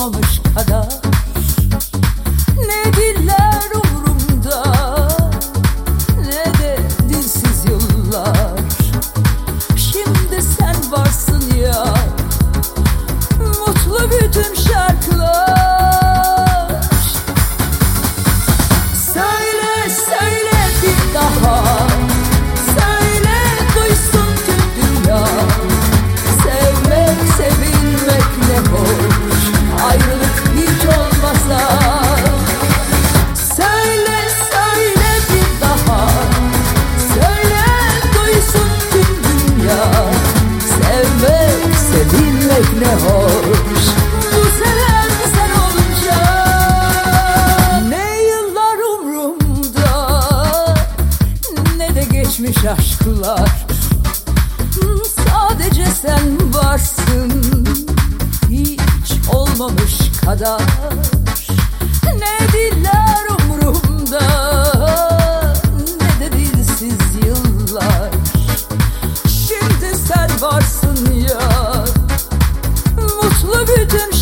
olmamış kadar. görmek ne hoş. Bu seven sen olunca Ne yıllar umrumda Ne de geçmiş aşklar. Sadece sen varsın Hiç olmamış kadar. bütün